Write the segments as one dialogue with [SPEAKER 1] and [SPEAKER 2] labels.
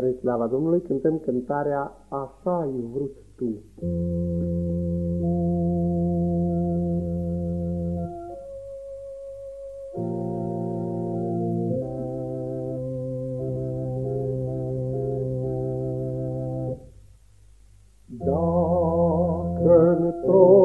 [SPEAKER 1] Spre slava Domnului cântăm cântarea Așa ai vrut tu. Dacă într-o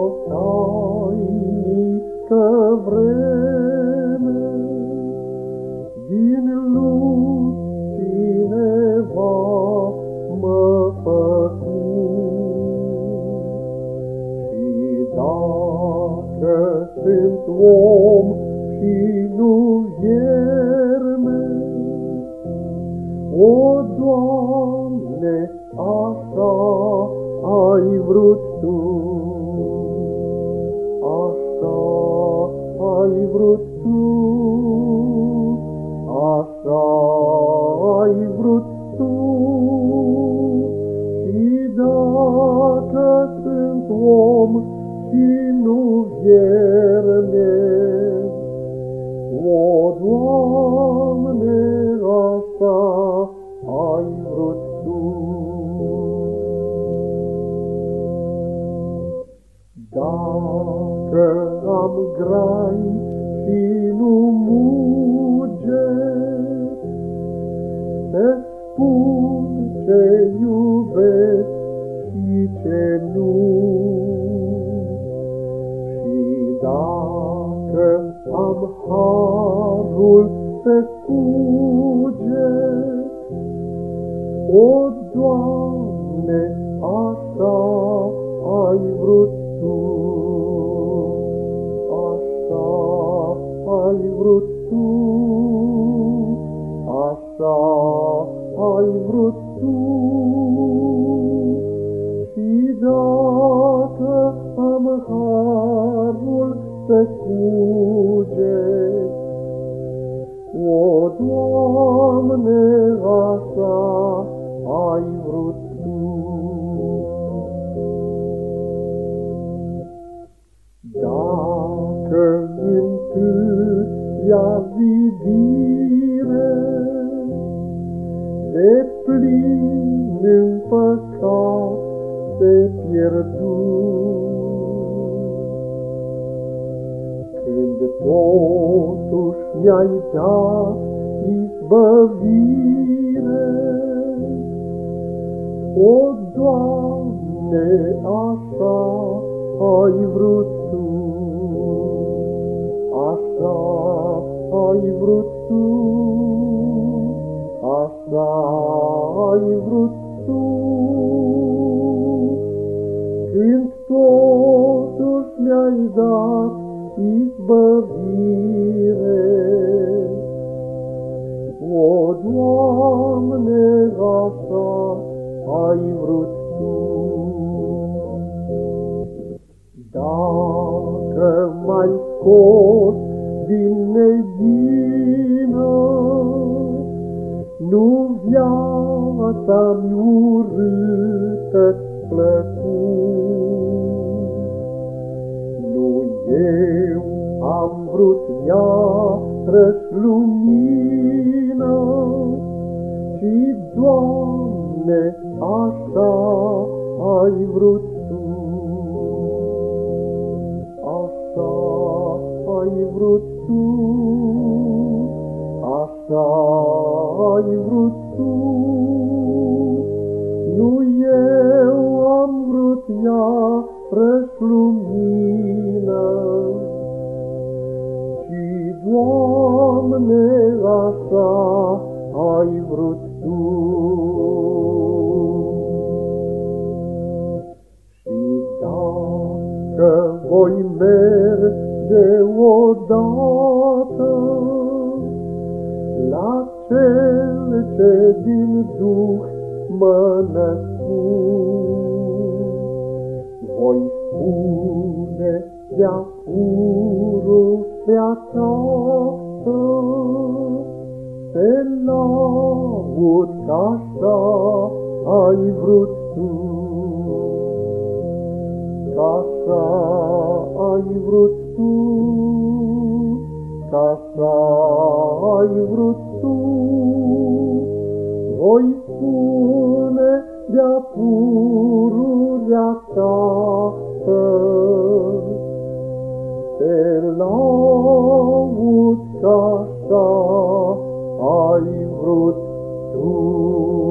[SPEAKER 1] o, Doamne, așa ai vrut Tu, așa ai vrut Tu, așa ai vrut Tu. Și dacă sunt om și nu vierme, o, Doamne, Dacă am grai și nu muge, Să spun ce iubesc și ce nu. Și dacă am harul să cuge, O, Doamne, vrut Tu, așa ai vrut Tu. Și dacă am harul să cuget, o, Doamne, așa întâia zidire de plin în păcat se pierdu, când totuși mi-ai dat izbăvire, o, Doamne, așa ai vrut Tu, așa ai vrut Tu, așa ai vrut Tu. Când totuși mi-ai dat izbăvire, o, Doamne, așa ai vrut Tu. Dacă m-ai scos din neghină, viața-mi urâtă-ți Nu eu am vrut iarăși lumină, ci, Doamne, așa ai vrut Tu. Așa ai vrut Tu, așa ai vrut Tu. Nu eu am vrut iarăși lumină, ci, Doamne, așa ai vrut Tu. Și dacă voi merge odată la cel ce din Duh mă născut, voi spune de-a pururea Tatăl, te laud că așa ai vrut Tu, că așa ai vrut Tu, că așa ai vrut de-a pururea Tată. Te laud că așa ai vrut Tu.